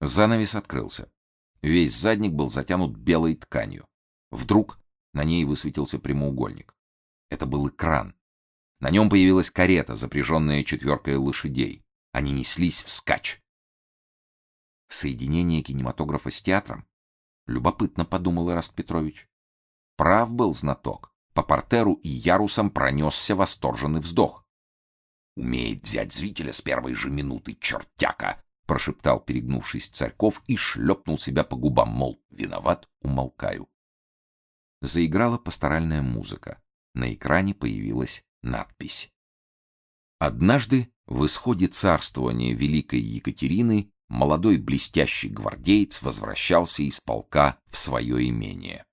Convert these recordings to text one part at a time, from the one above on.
Занавес открылся. Весь задник был затянут белой тканью. Вдруг на ней высветился прямоугольник. Это был экран. На нем появилась карета, запряженная четверкой лошадей. Они неслись вскачь. Соединение кинематографа с театром? Любопытно, подумал Ираст Петрович. Прав был знаток. По портеру и ярусам пронесся восторженный вздох. «Умеет взять зрителя с первой же минуты, чертяка!» — прошептал, перегнувшись Царьков, и шлепнул себя по губам, мол, виноват, умолкаю. Заиграла пасторальная музыка. На экране появилась надпись. Однажды, в исходе царствования великой Екатерины, молодой блестящий гвардеец возвращался из полка в свое имение.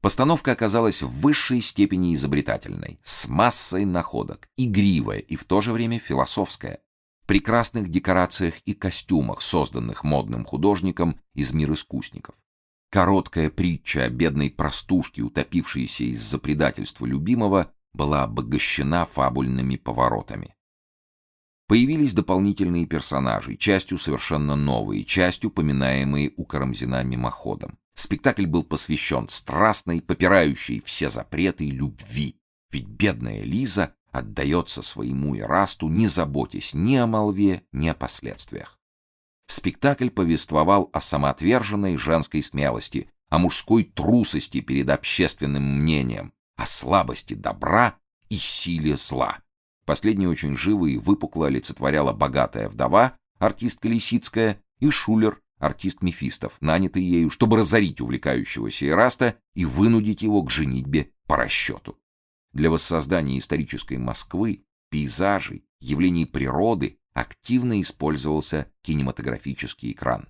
Постановка оказалась в высшей степени изобретательной, с массой находок, игривая и в то же время философская, прекрасных декорациях и костюмах, созданных модным художником из мира искусников. Короткая притча о бедной простушке, утопившейся из-за предательства любимого, была обогащена фабульными поворотами. Появились дополнительные персонажи, частью совершенно новые, частью поминаемые у Карамзина мимоходом. Спектакль был посвящен страстной, попирающей все запреты любви. Ведь бедная Лиза отдается своему Ирасту, не заботясь ни о молве, ни о последствиях. Спектакль повествовал о самоотверженной женской смелости, о мужской трусости перед общественным мнением, о слабости добра и силе зла. Последняя очень живо и выпукло олицетворяла богатая вдова, артистка Лисицкая, и Шулер, артист Мефистов, нанятый ею, чтобы разорить увлекающегося Ираста и вынудить его к женитьбе по расчету. Для воссоздания исторической Москвы, пейзажей, явлений природы активно использовался кинематографический экран.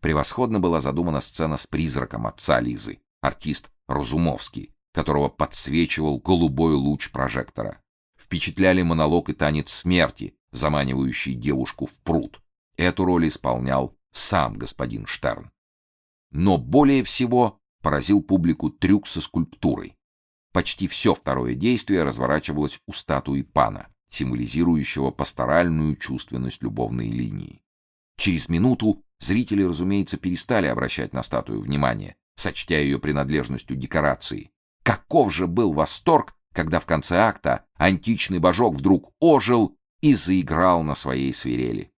Превосходно была задумана сцена с призраком отца Лизы, артист Разумовский, которого подсвечивал голубой луч прожектора. Впечатляли монолог и танец смерти, заманивающий девушку в пруд. Эту роль исполнял сам господин Штерн. Но более всего поразил публику трюк со скульптурой. Почти все второе действие разворачивалось у статуи пана, символизирующего пасторальную чувственность любовной линии. Через минуту зрители, разумеется, перестали обращать на статую внимание, сочтя ее принадлежностью декорации. Каков же был восторг, когда в конце акта античный божок вдруг ожил и заиграл на своей свирели.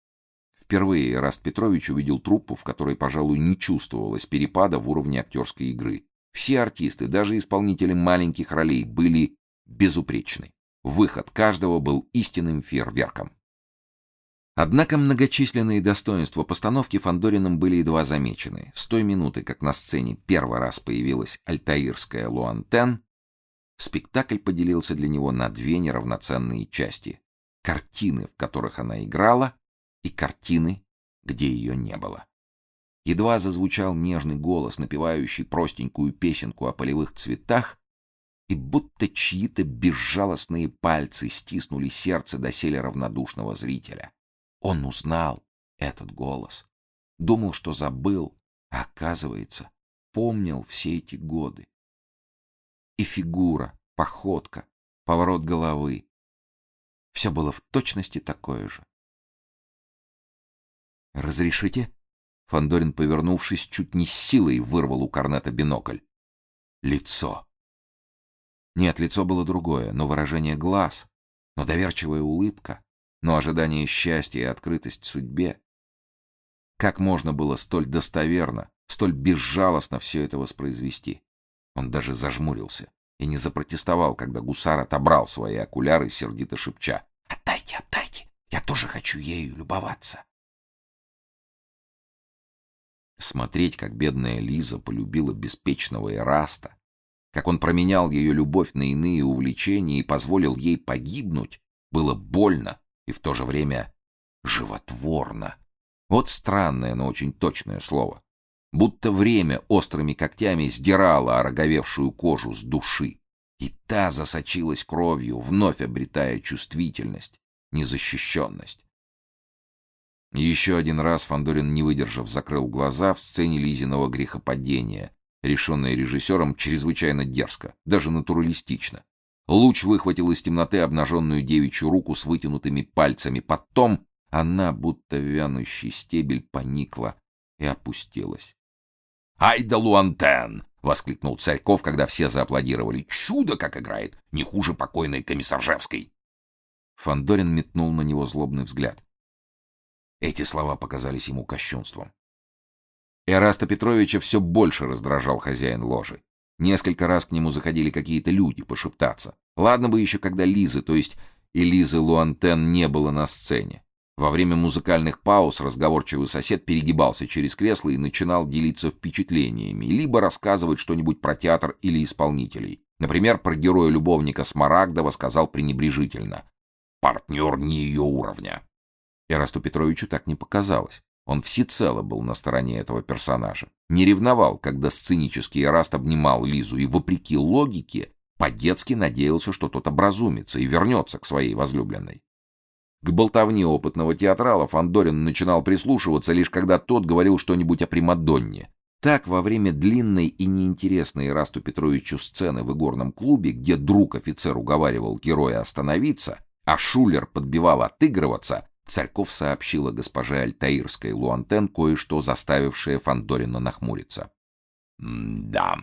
Впервые Раст Петрович увидел труппу, в которой, пожалуй, не чувствовалось перепада в уровне актерской игры. Все артисты, даже исполнители маленьких ролей, были безупречны. Выход каждого был истинным фейерверком. Однако многочисленные достоинства постановки Фандориным были едва замечены. С той минуты, как на сцене первый раз появилась альтаирская Луантен, спектакль поделился для него на две неравноценные части: картины, в которых она играла, и картины, где ее не было. Едва зазвучал нежный голос, напевающий простенькую песенку о полевых цветах, и будто чьи-то безжалостные пальцы стиснули сердце доселе равнодушного зрителя. Он узнал этот голос, думал, что забыл, а оказывается, помнил все эти годы. И фигура, походка, поворот головы все было в точности такое же. Разрешите? Фандорин, повернувшись, чуть не с силой вырвал у Корнета бинокль. Лицо. Нет, лицо было другое, но выражение глаз, но доверчивая улыбка, но ожидание счастья и открытость судьбе. Как можно было столь достоверно, столь безжалостно все это воспроизвести? Он даже зажмурился и не запротестовал, когда гусар отобрал свои окуляры, сердито шепча: "Отдайте, отдайте, я тоже хочу ею любоваться". Смотреть, как бедная Лиза полюбила беспечного Эраста, как он променял ее любовь на иные увлечения и позволил ей погибнуть, было больно и в то же время животворно. Вот странное, но очень точное слово. Будто время острыми когтями сдирало ороговевшую кожу с души, и та засочилась кровью, вновь обретая чувствительность, незащищенность. Еще один раз Фандорин, не выдержав, закрыл глаза в сцене Лизиного грехопадения, решенной режиссером чрезвычайно дерзко, даже натуралистично. Луч выхватил из темноты обнаженную девичью руку с вытянутыми пальцами, потом она, будто вянущий стебель, поникла и опустилась. «Ай да Луантен!» — воскликнул Царьков, когда все зааплодировали. «Чудо, как играет! Не хуже покойной комиссаржевской!» Фандорин метнул на него злобный взгляд. Эти слова показались ему кощунством. Эраста Петровича все больше раздражал хозяин ложи. Несколько раз к нему заходили какие-то люди пошептаться. Ладно бы еще когда Лизы, то есть и Лизы Луантен не было на сцене. Во время музыкальных пауз разговорчивый сосед перегибался через кресло и начинал делиться впечатлениями, либо рассказывать что-нибудь про театр или исполнителей. Например, про героя-любовника Смарагдова сказал пренебрежительно «Партнер не ее уровня». Ирасту Петровичу так не показалось. Он всецело был на стороне этого персонажа. Не ревновал, когда сценический Ираст обнимал Лизу и, вопреки логике, по-детски надеялся, что тот образумится и вернется к своей возлюбленной. К болтовне опытного театрала Фандорин начинал прислушиваться лишь когда тот говорил что-нибудь о Примадонне. Так, во время длинной и неинтересной Расту Петровичу сцены в игорном клубе, где друг офицер уговаривал героя остановиться, а Шулер подбивал отыгрываться, Царьков сообщила госпоже Альтаирской Луантен кое-что, заставившее Фандорина нахмуриться. «Да,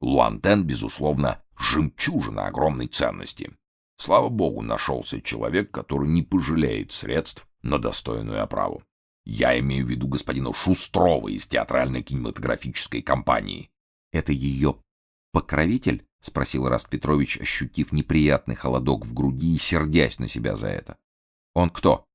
Луантен, безусловно, жемчужина огромной ценности. Слава богу, нашелся человек, который не пожалеет средств на достойную оправу. Я имею в виду господина Шустрова из театральной кинематографической компании. Это ее покровитель? спросил Раст Петрович, ощутив неприятный холодок в груди и сердясь на себя за это. Он кто?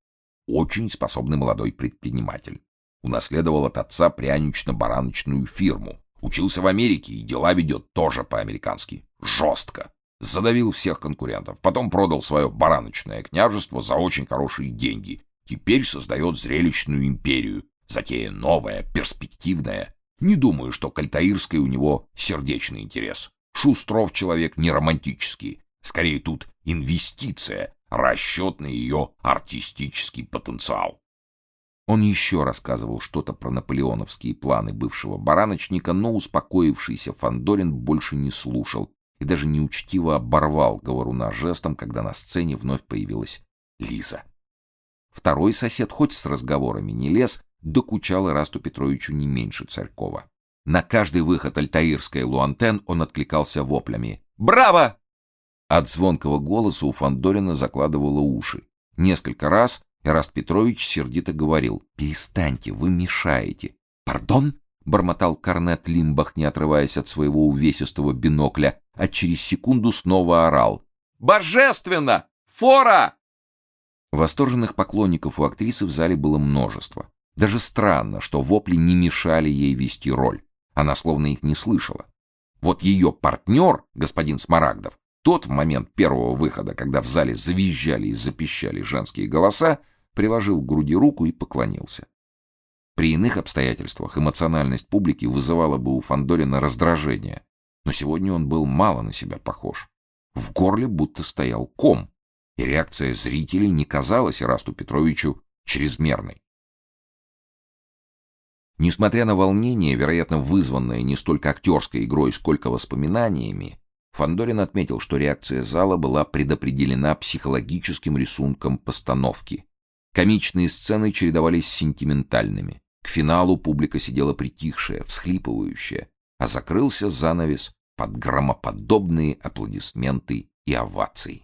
Очень способный молодой предприниматель. Унаследовал от отца прянично-бараночную фирму. Учился в Америке и дела ведет тоже по-американски. Жестко. Задавил всех конкурентов. Потом продал свое бараночное княжество за очень хорошие деньги. Теперь создает зрелищную империю. Затея новая, перспективная. Не думаю, что Кальтаирской у него сердечный интерес. Шустров человек не романтический. Скорее тут инвестиция, расчет на ее артистический потенциал. Он еще рассказывал что-то про наполеоновские планы бывшего бараночника, но успокоившийся Фандорин больше не слушал и даже неучтиво оборвал говоруна жестом, когда на сцене вновь появилась Лиза. Второй сосед хоть с разговорами не лез, докучал Ирасту Петровичу не меньше Царькова. На каждый выход альтаирской Луантен он откликался воплями «Браво!». От звонкого голоса у Фандорина закладывало уши. Несколько раз Ираст Петрович сердито говорил «Перестаньте, вы мешаете». «Пардон?» — бормотал корнет Лимбах, не отрываясь от своего увесистого бинокля, а через секунду снова орал. «Божественно! Фора!» Восторженных поклонников у актрисы в зале было множество. Даже странно, что вопли не мешали ей вести роль. Она словно их не слышала. Вот ее партнер, господин Смарагдов, тот в момент первого выхода, когда в зале завизжали и запищали женские голоса, приложил к груди руку и поклонился. При иных обстоятельствах эмоциональность публики вызывала бы у Фандорина раздражение, но сегодня он был мало на себя похож. В горле будто стоял ком, и реакция зрителей не казалась Ирасту Петровичу чрезмерной. Несмотря на волнение, вероятно, вызванное не столько актерской игрой, сколько воспоминаниями, Фандорин отметил, что реакция зала была предопределена психологическим рисунком постановки. Комичные сцены чередовались с сентиментальными. К финалу публика сидела притихшая, всхлипывающая, а закрылся занавес под громоподобные аплодисменты и овации.